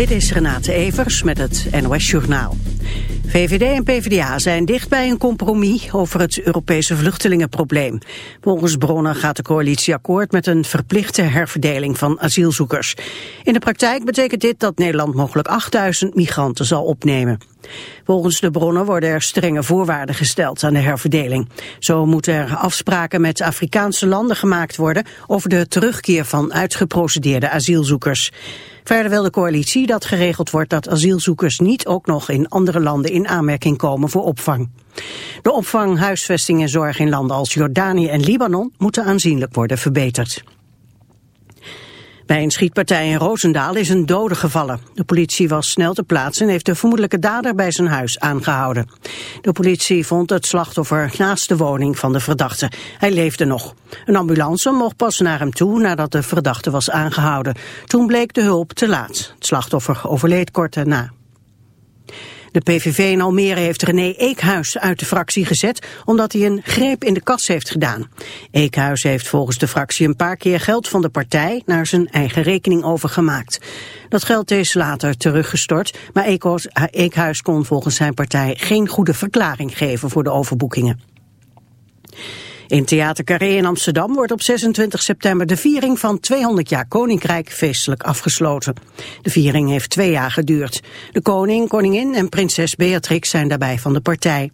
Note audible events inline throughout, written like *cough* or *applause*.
Dit is Renate Evers met het NOS Journaal. VVD en PvdA zijn dicht bij een compromis over het Europese vluchtelingenprobleem. Volgens bronnen gaat de coalitie akkoord met een verplichte herverdeling van asielzoekers. In de praktijk betekent dit dat Nederland mogelijk 8000 migranten zal opnemen. Volgens de bronnen worden er strenge voorwaarden gesteld aan de herverdeling. Zo moeten er afspraken met Afrikaanse landen gemaakt worden over de terugkeer van uitgeprocedeerde asielzoekers. Verder wil de coalitie dat geregeld wordt dat asielzoekers niet ook nog in andere landen in aanmerking komen voor opvang. De opvang, huisvesting en zorg in landen als Jordanië en Libanon moeten aanzienlijk worden verbeterd. Bij een schietpartij in Roosendaal is een dode gevallen. De politie was snel te plaatsen en heeft de vermoedelijke dader bij zijn huis aangehouden. De politie vond het slachtoffer naast de woning van de verdachte. Hij leefde nog. Een ambulance mocht pas naar hem toe nadat de verdachte was aangehouden. Toen bleek de hulp te laat. Het slachtoffer overleed kort daarna. De PVV in Almere heeft René Eekhuis uit de fractie gezet omdat hij een greep in de kas heeft gedaan. Eekhuis heeft volgens de fractie een paar keer geld van de partij naar zijn eigen rekening overgemaakt. Dat geld is later teruggestort, maar Eekhuis kon volgens zijn partij geen goede verklaring geven voor de overboekingen. In Theater Carré in Amsterdam wordt op 26 september de viering van 200 jaar Koninkrijk feestelijk afgesloten. De viering heeft twee jaar geduurd. De koning, koningin en prinses Beatrix zijn daarbij van de partij.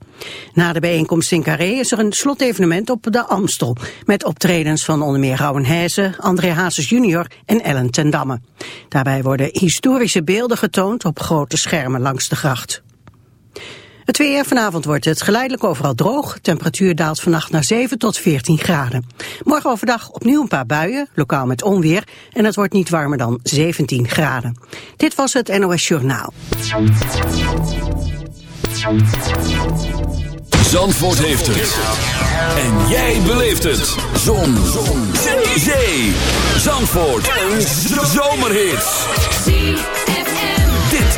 Na de bijeenkomst in Carré is er een slotevenement op de Amstel. Met optredens van onder meer Rauwen Heijzen, André Hazes junior en Ellen ten Damme. Daarbij worden historische beelden getoond op grote schermen langs de gracht. Het weer vanavond wordt het geleidelijk overal droog. Temperatuur daalt vannacht naar 7 tot 14 graden. Morgen overdag opnieuw een paar buien, lokaal met onweer. En het wordt niet warmer dan 17 graden. Dit was het NOS Journaal. Zandvoort heeft het. En jij beleeft het. Zon. Zon. Zee. Zandvoort. Een zomerhit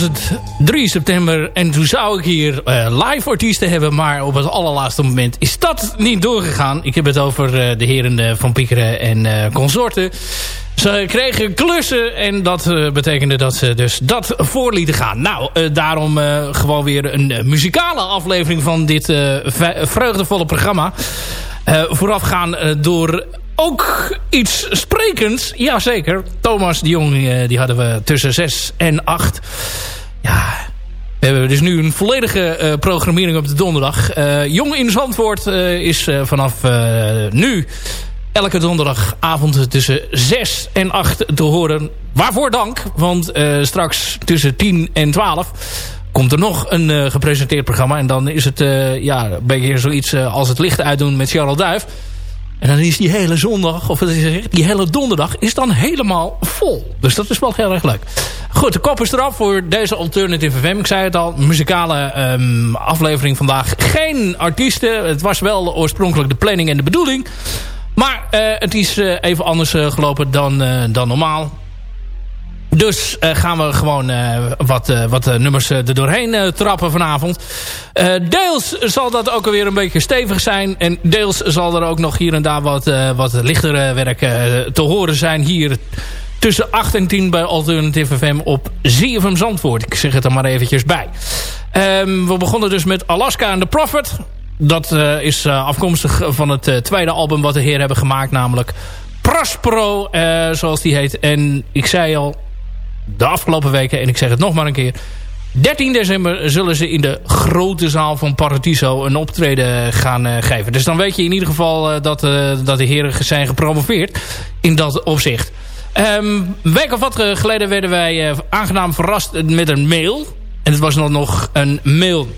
Was het 3 september en toen zou ik hier uh, live artiesten hebben. Maar op het allerlaatste moment is dat niet doorgegaan. Ik heb het over uh, de heren Van Piekeren en uh, consorten. Ze kregen klussen en dat betekende dat ze dus dat voor lieten gaan. Nou, daarom gewoon weer een muzikale aflevering van dit vreugdevolle programma. voorafgaan door ook iets sprekends. Jazeker. Thomas de Jong, eh, die hadden we tussen 6 en 8. Ja, we hebben dus nu een volledige uh, programmering op de donderdag. Uh, Jong in Zandvoort is vanaf nu elke donderdagavond tussen 6 en 8 te horen. Waarvoor dank, want straks tussen 10 en 12 komt er nog een gepresenteerd programma. En dan is het ja, een beetje zoiets als het licht uitdoen met Charles Duif. En dan is die hele zondag, of die hele donderdag, is dan helemaal vol. Dus dat is wel heel erg leuk. Goed, de kop is eraf voor deze Alternative FM. Ik zei het al, muzikale um, aflevering vandaag. Geen artiesten. Het was wel oorspronkelijk de planning en de bedoeling. Maar uh, het is uh, even anders uh, gelopen dan, dan normaal. Dus uh, gaan we gewoon uh, wat, uh, wat nummers er doorheen trappen vanavond. deels zal dat ook alweer een beetje stevig zijn. En deels zal er ook nog hier en daar wat, wat lichtere werk te horen zijn. Hier tussen 8 en 10 bij Alternative FM op ZFM Zandvoort. Ik zeg het er maar eventjes bij. Um, we begonnen dus met Alaska and the Prophet. Dat is afkomstig van het tweede album wat de heren hebben gemaakt. Namelijk Prospero, zoals die heet. En ik zei al, de afgelopen weken. En ik zeg het nog maar een keer. 13 december zullen ze in de grote zaal van Paradiso een optreden gaan uh, geven. Dus dan weet je in ieder geval uh, dat, uh, dat de heren zijn gepromoveerd in dat opzicht. Um, een week of wat geleden werden wij aangenaam verrast met een mail. En het was nog, nog een mail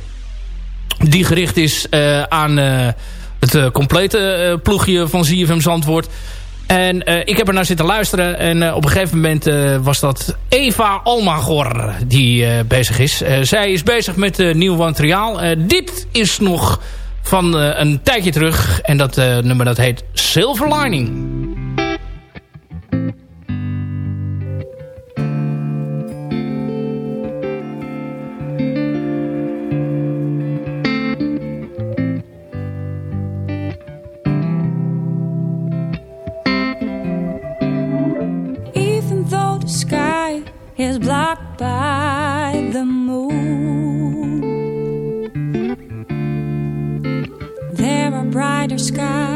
die gericht is aan het complete ploegje van ZFM Zandvoort. En uh, ik heb er naar zitten luisteren. En uh, op een gegeven moment uh, was dat Eva Almagor die bezig is. zij is bezig met nieuw materiaal. dit is nog van een tijdje terug. En dat nummer dat heet Silver Lining. sky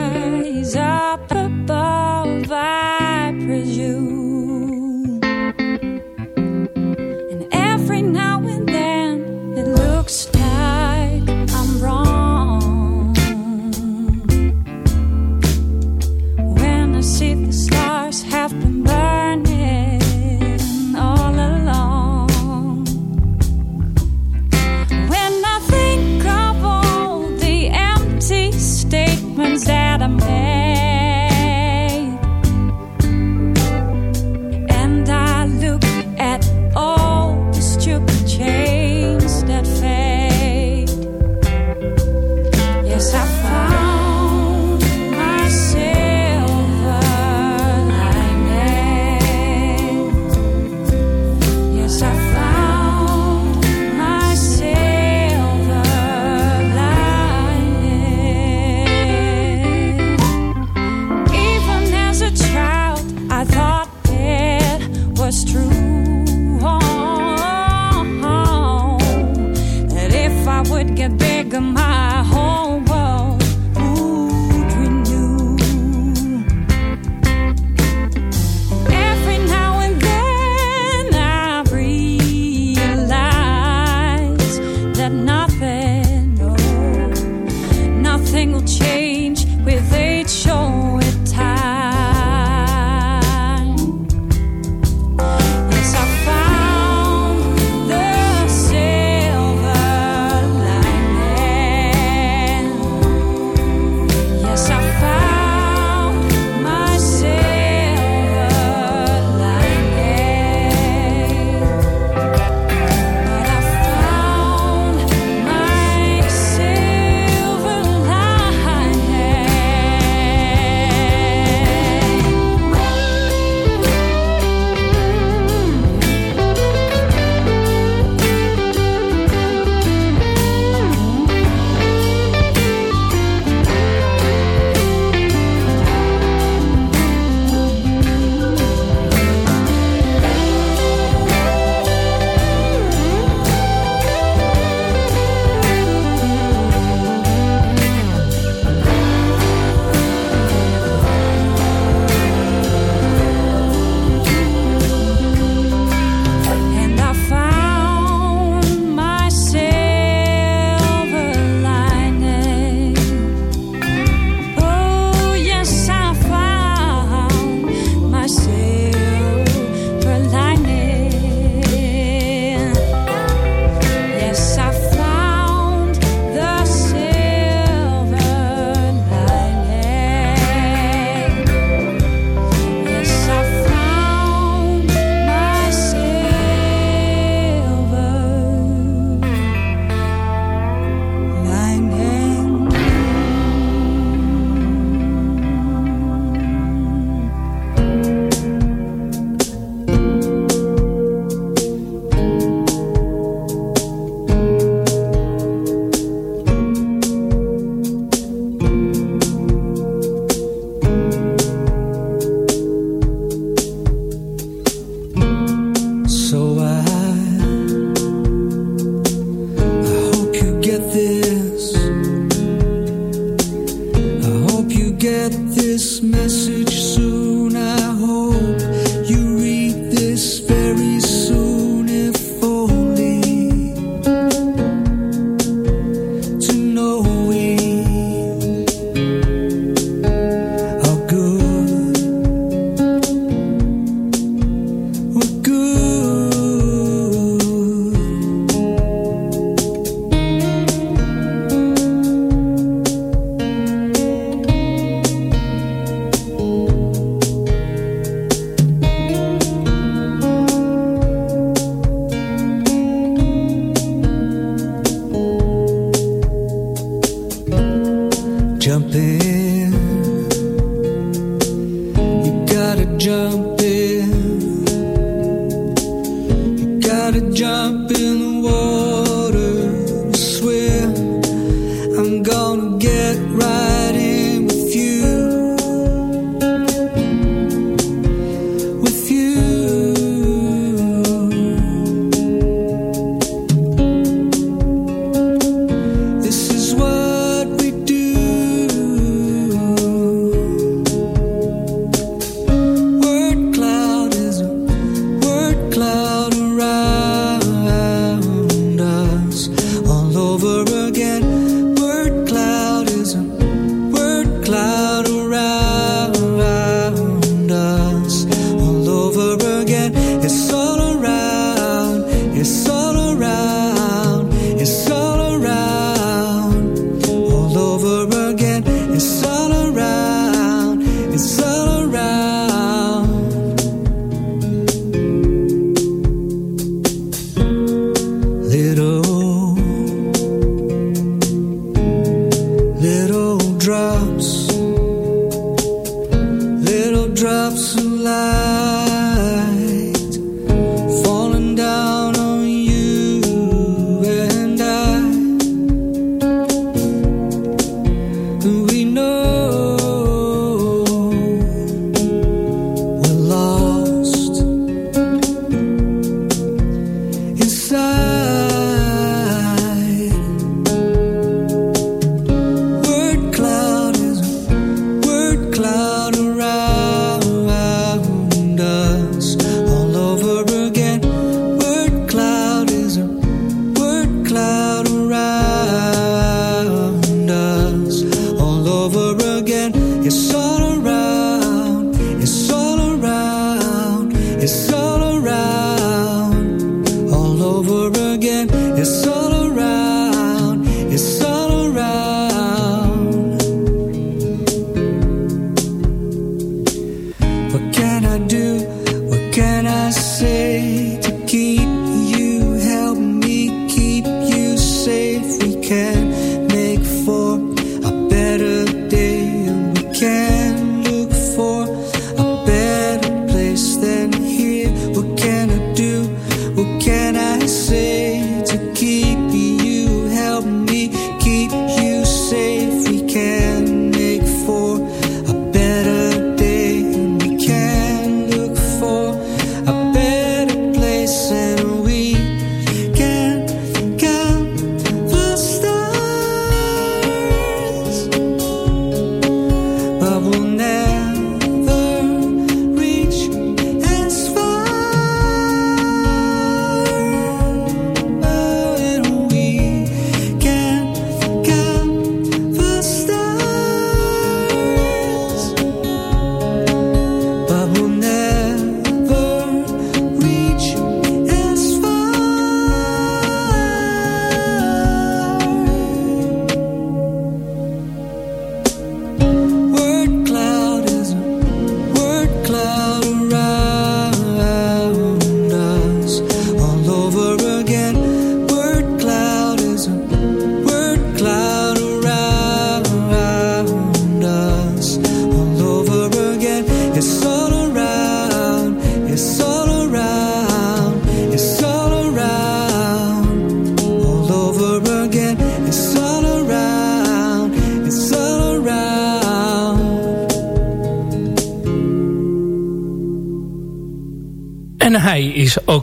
So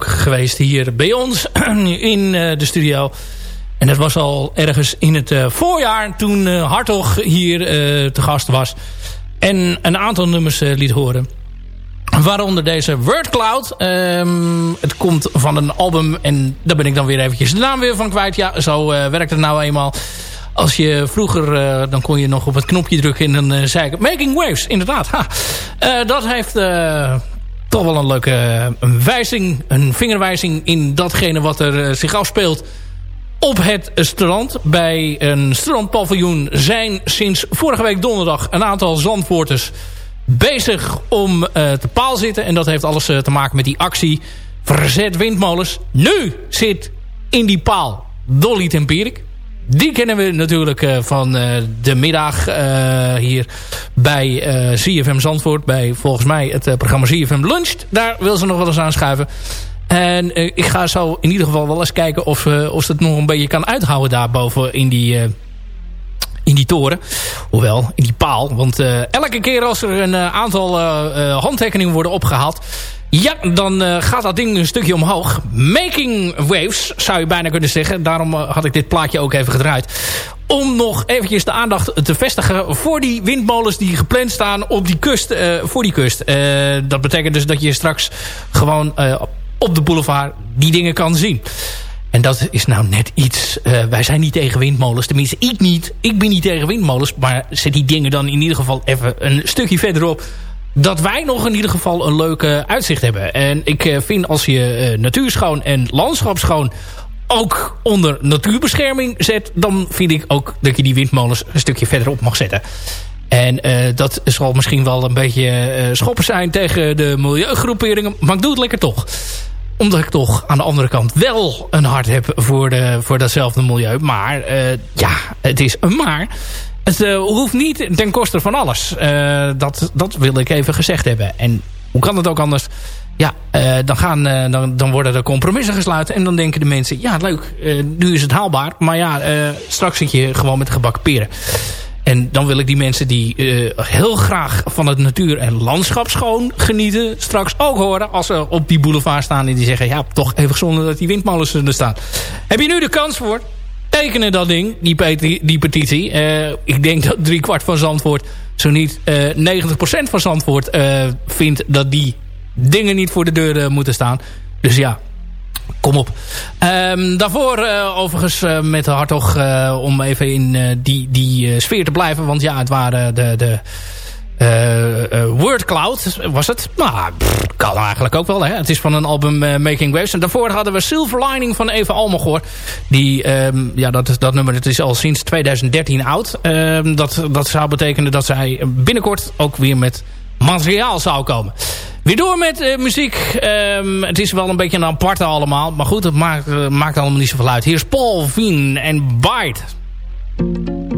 geweest hier bij ons *clears throat* in eh, de studio. En dat was al ergens in het eh, voorjaar toen uh, Hartog hier te gast was. En een aantal nummers liet horen. Waaronder deze Word Cloud. Ehm, het komt van een album en daar ben ik dan weer eventjes de naam weer van kwijt. Ja, zo werkt het nou eenmaal. Als je vroeger, dan kon je nog op het knopje drukken en dan zei ik... Making Waves, inderdaad. Ha. dat heeft toch wel een leuke eh, een wijzing, een vingerwijzing in datgene wat er eh, zich afspeelt op het strand. Bij een strandpaviljoen zijn sinds vorige week donderdag een aantal zandvoorters bezig om uh, te paal zitten. En dat heeft alles te maken met die actie Verzet Windmolens. Nu zit in die paal Dolly Tempierik. Die kennen we natuurlijk uh, van uh, de middag uh, hier bij CFM Zandvoort. Bij volgens mij het programma CFM Lunch. Daar wil ze nog wel eens aanschuiven. En ik ga zo in ieder geval wel eens kijken of, of ze het nog een beetje kan uithouden daarboven in die, in die toren. Hoewel, in die paal. Want elke keer als er een aantal handtekeningen worden opgehaald... Ja, dan uh, gaat dat ding een stukje omhoog. Making waves, zou je bijna kunnen zeggen. Daarom uh, had ik dit plaatje ook even gedraaid. Om nog eventjes de aandacht te vestigen voor die windmolens die gepland staan op die kust. Uh, voor die kust. dat betekent dus dat je straks gewoon op de boulevard die dingen kan zien. En dat is nou net iets... wij zijn niet tegen windmolens. Tenminste, ik niet. Ik ben niet tegen windmolens. Maar zet die dingen dan in ieder geval even een stukje verderop dat wij nog in ieder geval een leuke uitzicht hebben. En ik eh, vind als je uh, natuurschoon en landschapschoon ook onder natuurbescherming zet... dan vind ik ook dat je die windmolens een stukje verderop mag zetten. En uh, dat zal misschien wel een beetje schoppen zijn tegen de milieugroeperingen. Maar ik doe het lekker toch. Omdat ik toch aan de andere kant wel een hart heb voor, de, voor datzelfde milieu. Maar ja, het is een maar. Het uh, hoeft niet ten koste van alles. Uh, dat, dat wil ik even gezegd hebben. En hoe kan het ook anders? Ja, uh, dan, gaan, dan, dan worden er compromissen gesluiten. En dan denken de mensen, ja leuk, nu is het haalbaar. Maar ja, straks zit je gewoon met gebakken peren. En dan wil ik die mensen die heel graag van het natuur- en landschapschoon genieten... straks ook horen als ze op die boulevard staan en die zeggen... ja, toch even zonder dat die windmolens er staan. Heb je nu de kans voor? Tekenen dat ding, die, die petitie. Uh, ik denk dat driekwart van Zandvoort, zo niet uh, eh, 90% van Zandvoort uh, vindt dat die dingen niet voor de deur moeten staan. Dus ja, kom op. Um, daarvoor overigens met de Hartog om even in die, die sfeer te blijven. Want ja, het waren de... de Wordcloud was het. Nou, kan eigenlijk ook wel. Hè? Het is van een album uh, Making Waves. En daarvoor hadden we Silver Lining van Eva Almagor. Die, um, ja, dat, dat nummer het is al sinds 2013 oud. Um, dat, dat zou betekenen dat zij binnenkort ook weer met materiaal zou komen. Weer door met muziek. Um, het is wel een beetje een aparte allemaal. Maar goed, het maakt, maakt allemaal niet zoveel uit. Hier is Paul Vien en Bite.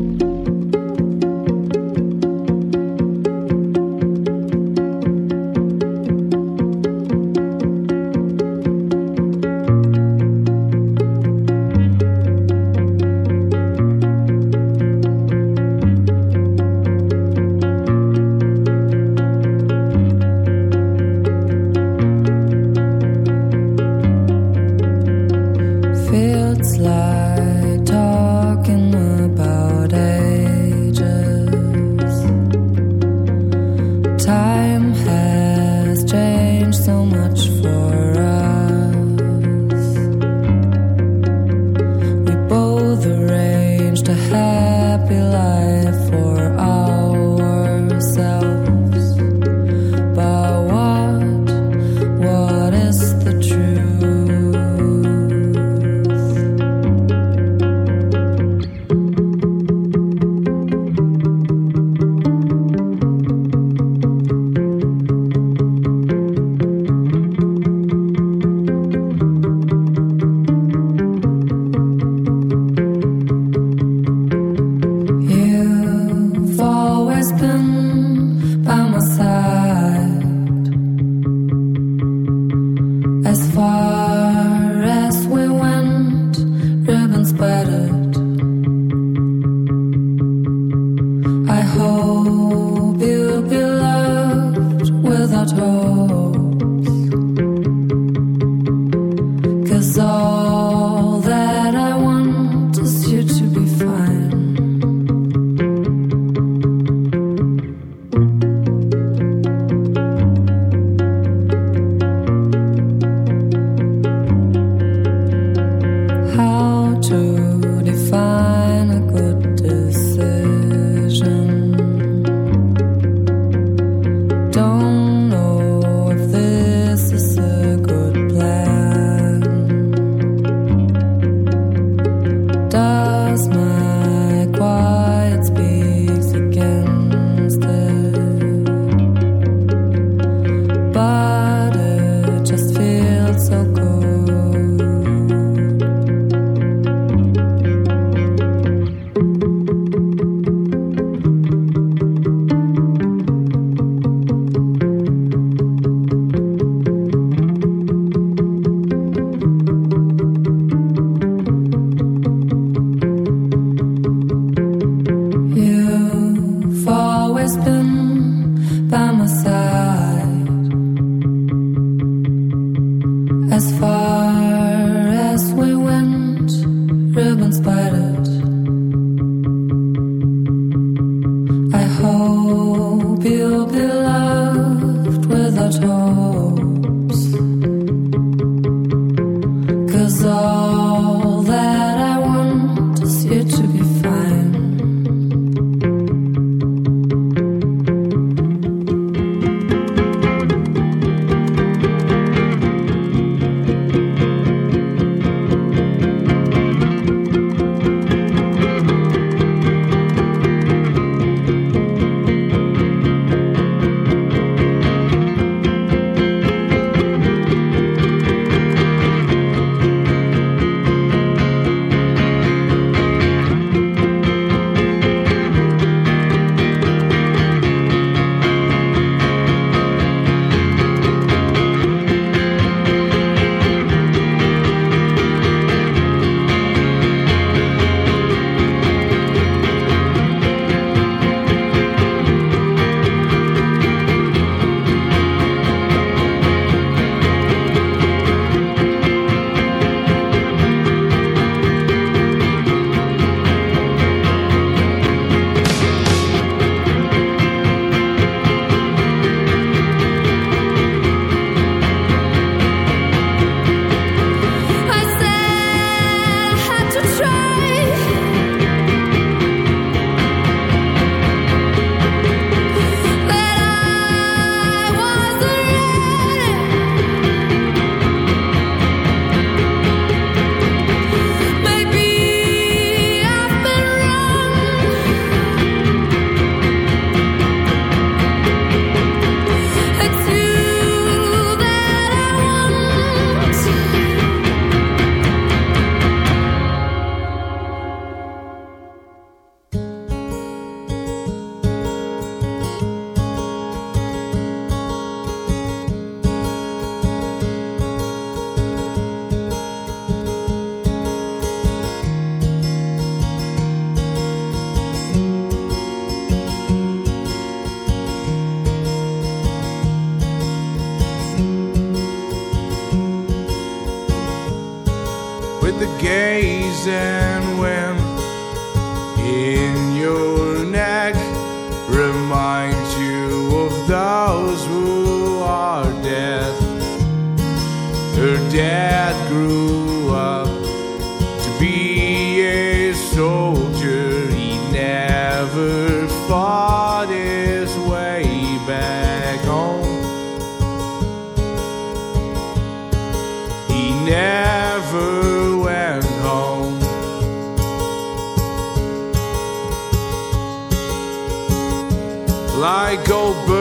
I go burn.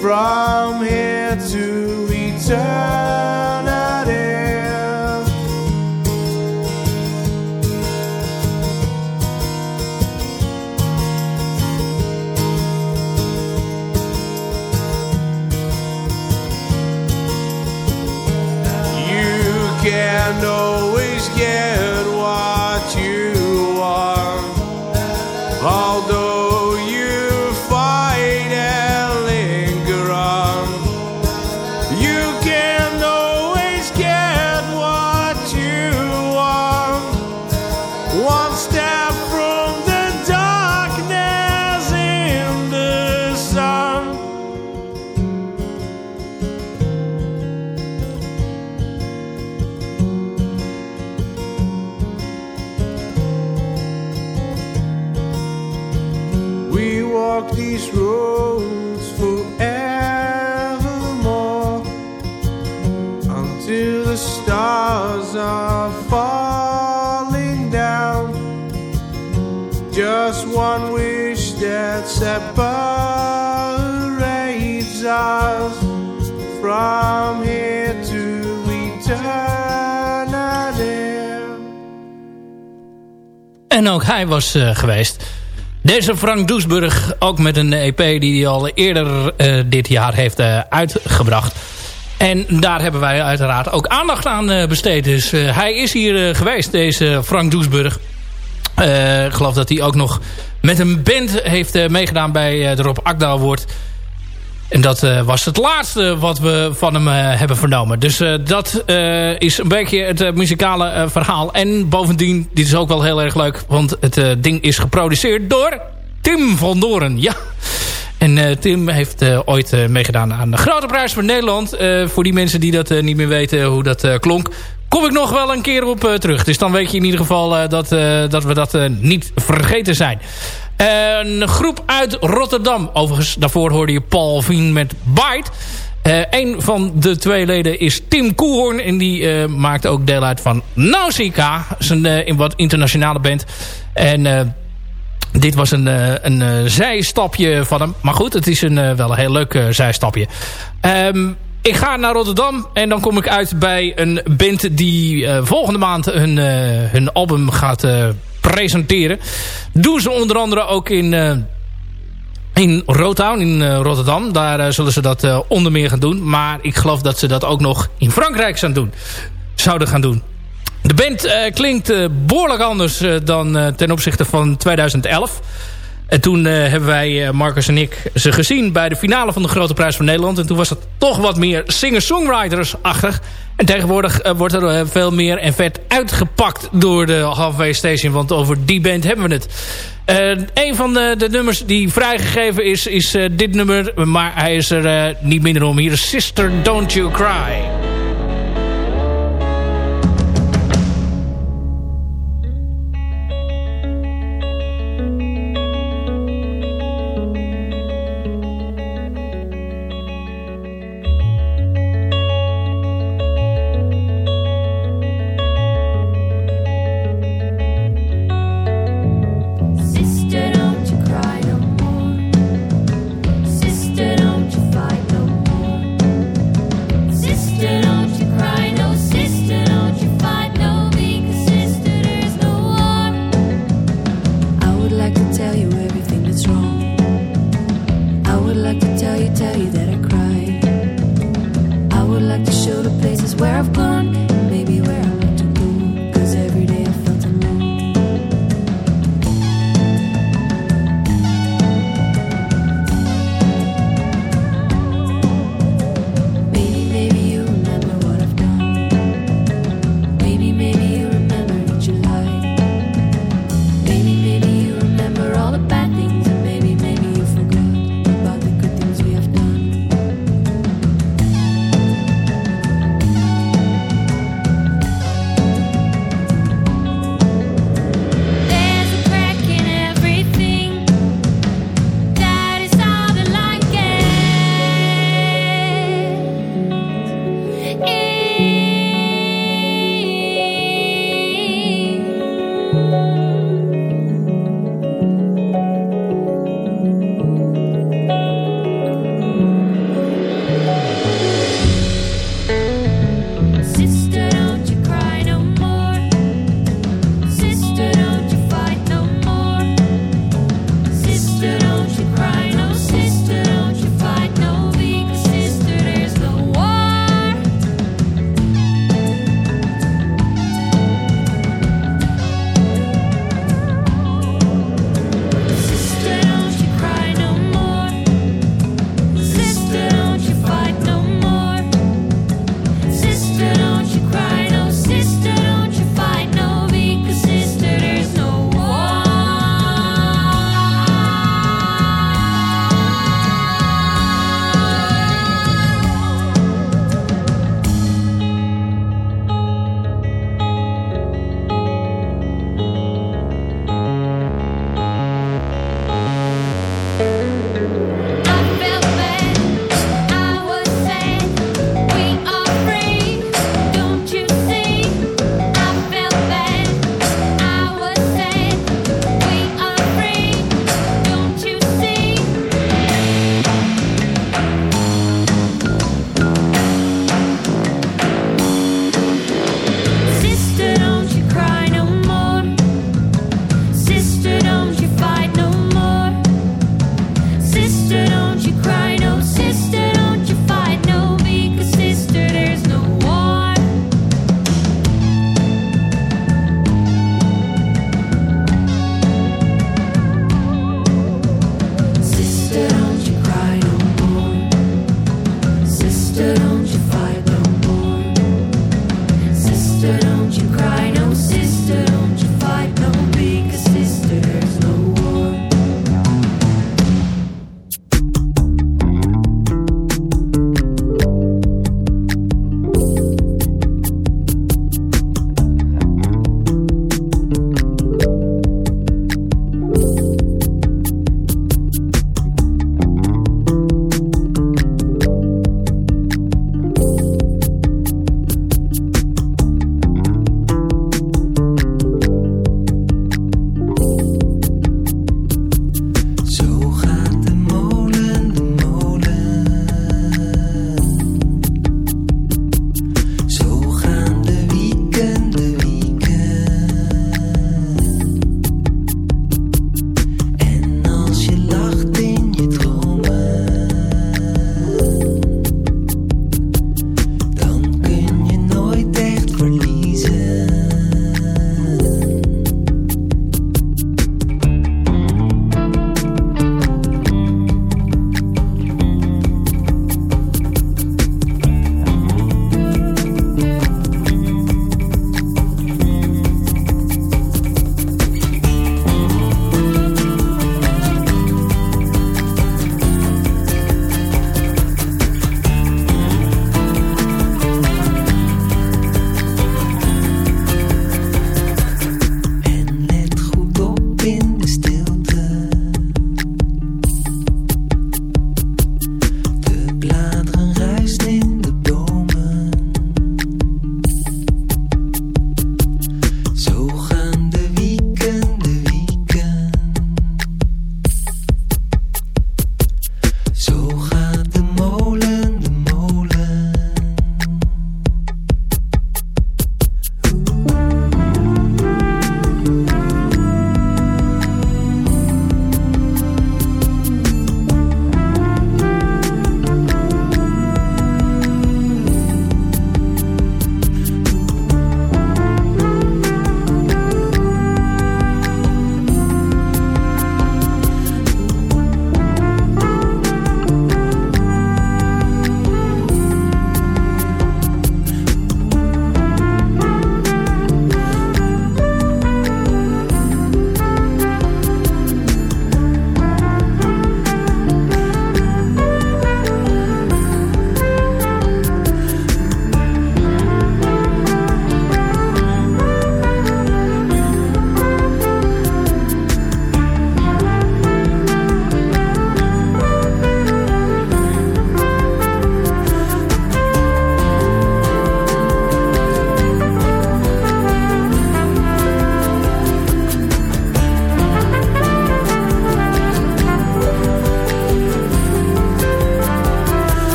From here to eternity. Separates us from here to eternity. En ook hij was eh, geweest. Deze Frank Doesburg, ook met een EP die hij al eerder eh, dit jaar heeft eh, uitgebracht. En daar hebben wij uiteraard ook aandacht aan besteed. Dus hij is hier geweest, deze Frank Doesburg. Ik geloof dat hij ook nog met een band heeft eh, meegedaan bij eh, de Rob Akda. En dat eh, was het laatste wat we van hem eh, hebben vernomen. Dus eh, dat eh, is een beetje het eh, muzikale eh, verhaal. En bovendien, dit is ook wel heel erg leuk. Want het eh, ding is geproduceerd door Tim van Doren. Ja. En eh, Tim heeft eh, ooit eh, meegedaan aan de Grote Prijs van Nederland. Eh, voor die mensen die dat eh, niet meer weten hoe dat eh, klonk. Kom ik nog wel een keer op eh, terug. Dus dan weet je in ieder geval eh, dat, eh, dat we dat niet vergeten zijn. een groep uit Rotterdam. Overigens, daarvoor hoorde je Paul Vien met Bite. Een van de twee leden is Tim Koehoorn. En die maakt ook deel uit van Nausicaa. Dat is een in wat internationale band. En dit was een, een zijstapje van hem. Maar goed, het is een, wel een heel leuk zijstapje. Ehm, ik ga naar Rotterdam en dan kom ik uit bij een band die eh, volgende maand hun, eh, hun album gaat eh, presenteren. Doen ze onder andere ook in, in Rotown in Rotterdam. Daar zullen ze dat onder meer gaan doen. Maar ik geloof dat ze dat ook nog in Frankrijk gaan doen. zouden gaan doen. De band klinkt eh, behoorlijk anders dan ten opzichte van 2011. En toen eh, hebben wij, eh, Marcus en ik, ze gezien bij de finale van de Grote Prijs van Nederland. En toen was het toch wat meer singer-songwriters-achtig. En tegenwoordig eh, wordt er veel meer en vet uitgepakt door de Halfway Station. Want over die band hebben we het. Eh, een van de, de nummers die vrijgegeven is, is dit nummer. Maar hij is er niet minder om. Hier is Sister Don't You Cry.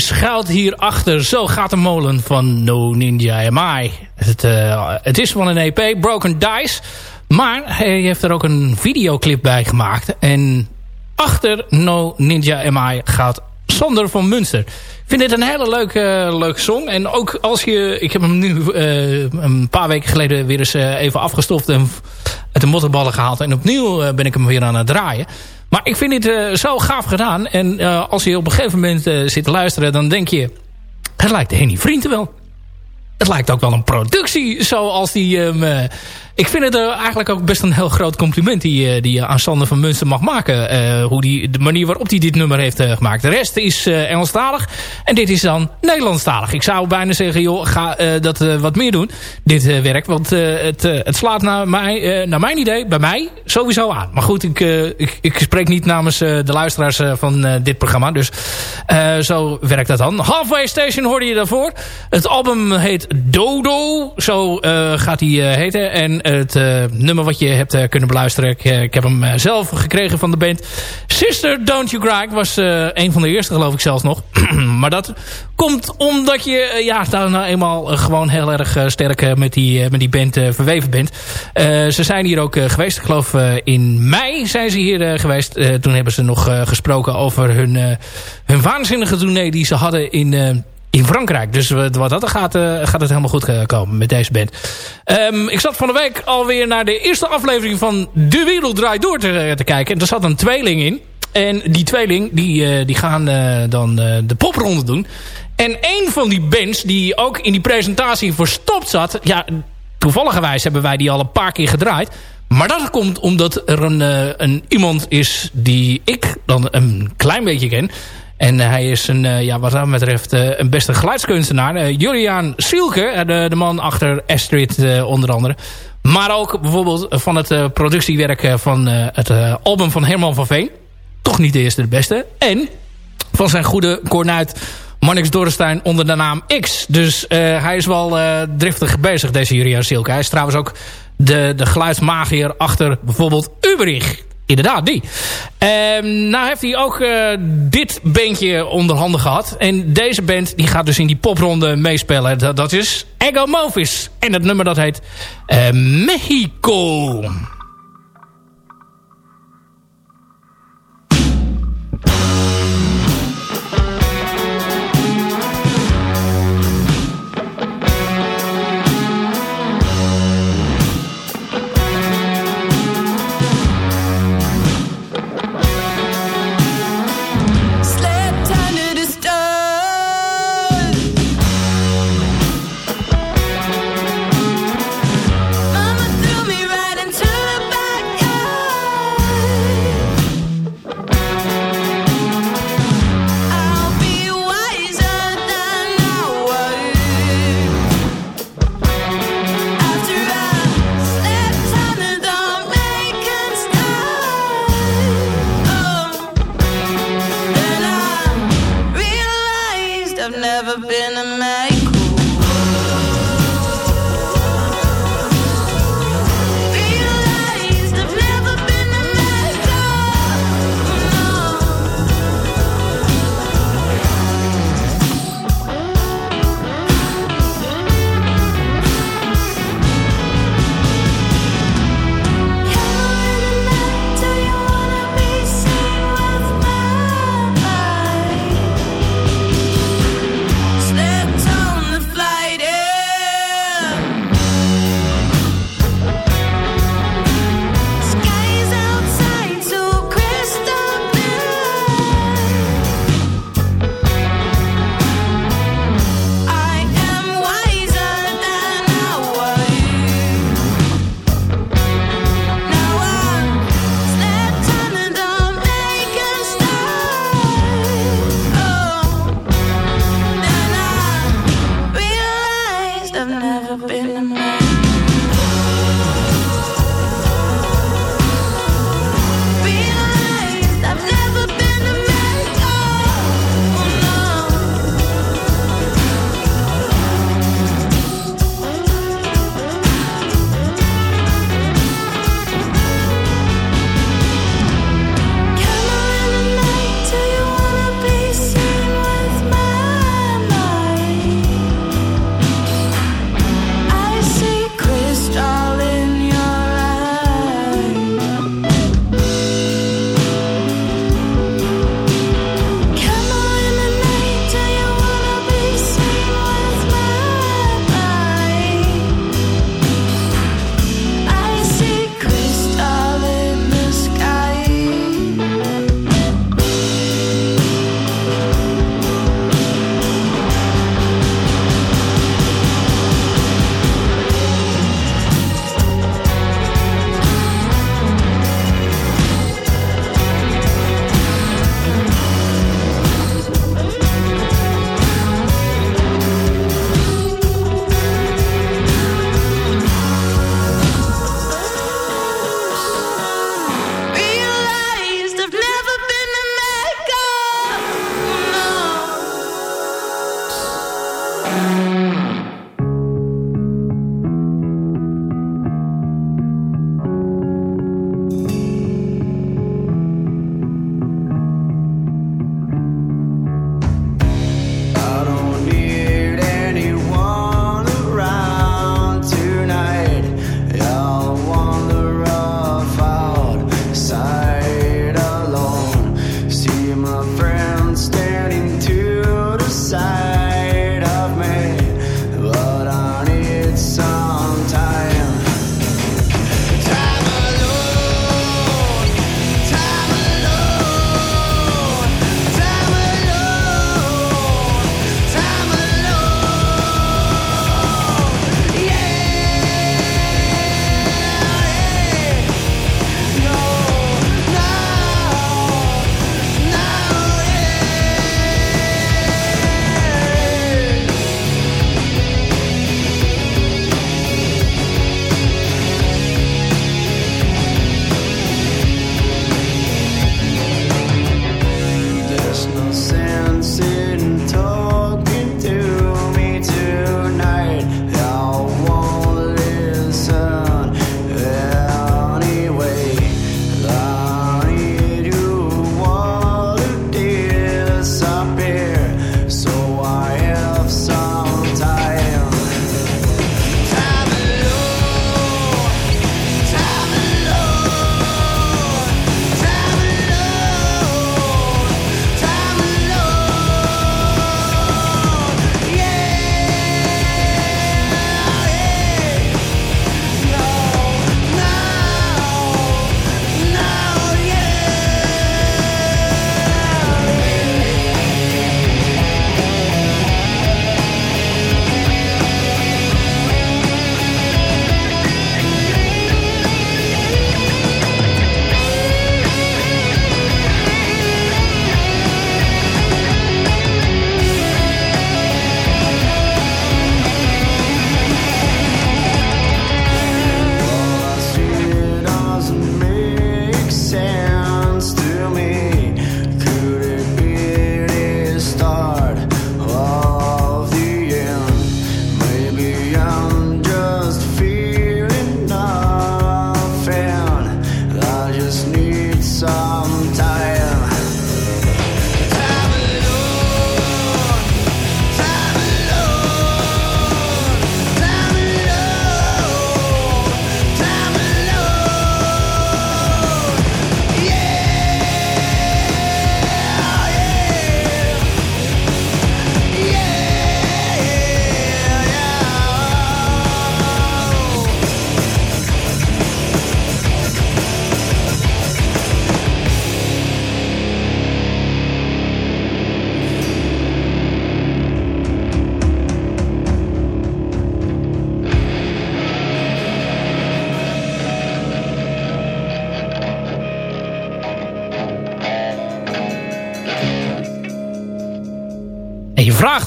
Schuilt hierachter? Zo gaat de molen van No Ninja MI. Het, uh, het is van een EP, Broken Dice. Maar hij heeft er ook een videoclip bij gemaakt. En achter No Ninja MI gaat Sander van Munster. Ik vind dit een hele leuke, leuke song. En ook als je... Ik heb hem nu uh, een paar weken geleden weer eens uh, even afgestoft... en uit de mottenballen gehaald. En opnieuw uh, ben ik hem weer aan het draaien. Maar ik vind dit zo gaaf gedaan. En als je op een gegeven moment zit te luisteren... dan denk je... Het lijkt Henny Vrienden wel. Het lijkt ook wel een productie zoals die... Um, ik vind het uh, eigenlijk ook best een heel groot compliment die, uh, die je aan Sander van Munster mag maken. Uh, hoe die, de manier waarop hij dit nummer heeft gemaakt. De rest is Engelstalig en dit is dan Nederlandstalig. Ik zou bijna zeggen, joh, ga dat wat meer doen, dit werk. Want het, het slaat naar, mij, naar mijn idee, bij mij, sowieso aan. Maar goed, ik, ik, ik spreek niet namens de luisteraars van dit programma. Dus zo werkt dat dan. Halfway Station hoorde je daarvoor. Het album heet Dodo, zo gaat hij heten. En het uh, nummer wat je hebt uh, kunnen beluisteren. Ik, uh, ik heb hem zelf gekregen van de band. Sister Don't You Cry was een van de eerste geloof ik zelfs nog. *clears throat* maar dat komt omdat je ja, daar nou eenmaal gewoon heel erg sterk met, die, met die band verweven bent. ze zijn hier ook geweest. Ik geloof in mei zijn ze hier geweest. toen hebben ze nog gesproken over hun, hun waanzinnige tournee die ze hadden in in Frankrijk. Dus wat dat gaat, uh, gaat het helemaal goed komen met deze band. Um, ik zat van de week alweer naar de eerste aflevering van De Wereld Draait Door te, te kijken. En er zat een tweeling in. En die tweeling die, die gaan dan de popronde doen. En een van die bands die ook in die presentatie verstopt zat... Ja, toevalligerwijs hebben wij die al een paar keer gedraaid... Maar dat komt omdat er een, een, iemand is die ik dan een klein beetje ken. En hij is een, uh, ja, wat dat betreft uh, een beste geluidskunstenaar. Uh, Julian Sielke, de, de, man achter Astrid onder andere. Maar ook bijvoorbeeld van het productiewerk van het album van Herman van Veen. Toch niet de eerste de beste. En van zijn goede kornuit Marnix Dorrestein onder de naam X. Dus hij is wel driftig bezig, deze Julian Sielke. Hij is trouwens ook de, de geluidsmagier achter bijvoorbeeld Uberich inderdaad, die. Um, nou heeft hij ook uh, dit bandje onder handen gehad. En deze band die gaat dus in die popronde meespelen. Dat, dat is Ego Movis. En het nummer dat heet uh, Mexico.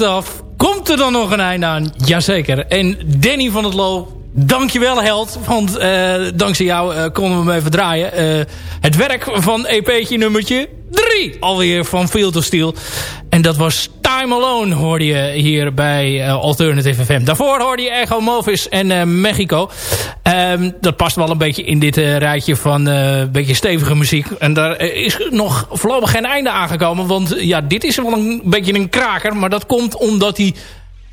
Af, komt er dan nog een einde aan? Jazeker. En Danny van het Loo, dankjewel held. Want uh, dankzij jou uh, konden we hem even draaien. Uh, het werk van EP'tje nummertje 3 alweer van Field of Steel. En dat was Time Alone hoorde je hier bij Alternative FM. Daarvoor hoorde je Echo Movis en Mexico. Um, dat past wel een beetje in dit rijtje van een beetje stevige muziek. En daar is nog voorlopig geen einde aangekomen. Want ja, dit is wel een beetje een kraker. Maar dat komt omdat hij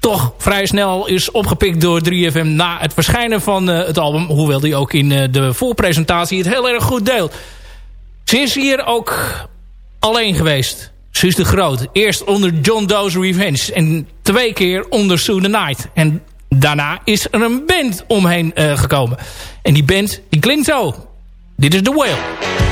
toch vrij snel is opgepikt door 3FM na het verschijnen van uh, het album. Hoewel die ook in uh, de voorpresentatie het heel erg goed deelt. Ze is hier ook alleen geweest. Suus de Groot. Eerst onder John Doe's Revenge. En twee keer onder Soon the Night. En daarna is er een band omheen uh, gekomen. En die band die klinkt zo. Dit is The Whale.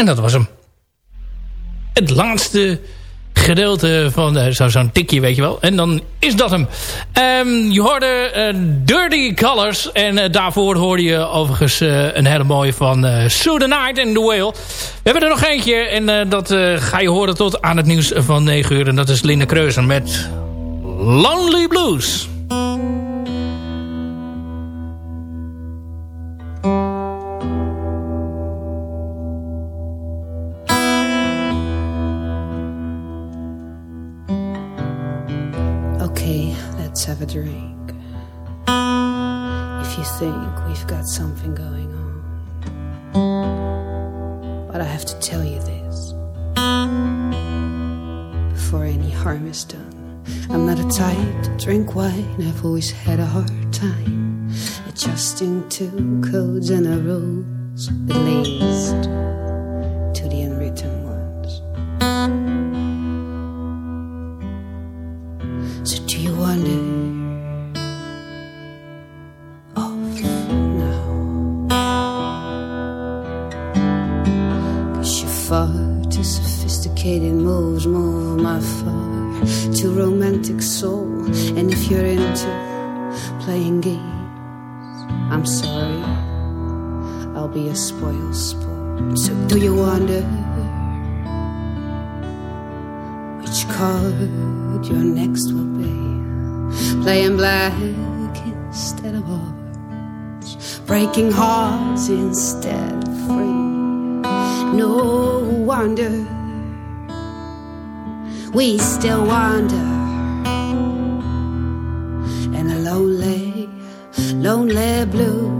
En dat was hem. Het laatste gedeelte van uh, zo'n zo tikje, weet je wel. En dan is dat hem. Um, je hoorde uh, Dirty Colors. En uh, daarvoor hoorde je overigens een hele mooie van uh, the Night and the Whale. We hebben er nog eentje. En dat ga je horen tot aan het nieuws van 9 uur. En dat is Linda Kreuzer met Lonely Blues. Something going on. But I have to tell you this before any harm is done. I'm not a type to drink wine, I've always had a hard time adjusting to codes and rules, at least to the unwritten card your next will be? Playing black instead of orange, breaking hearts instead of free. No wonder we still wander in a lonely, lonely blues.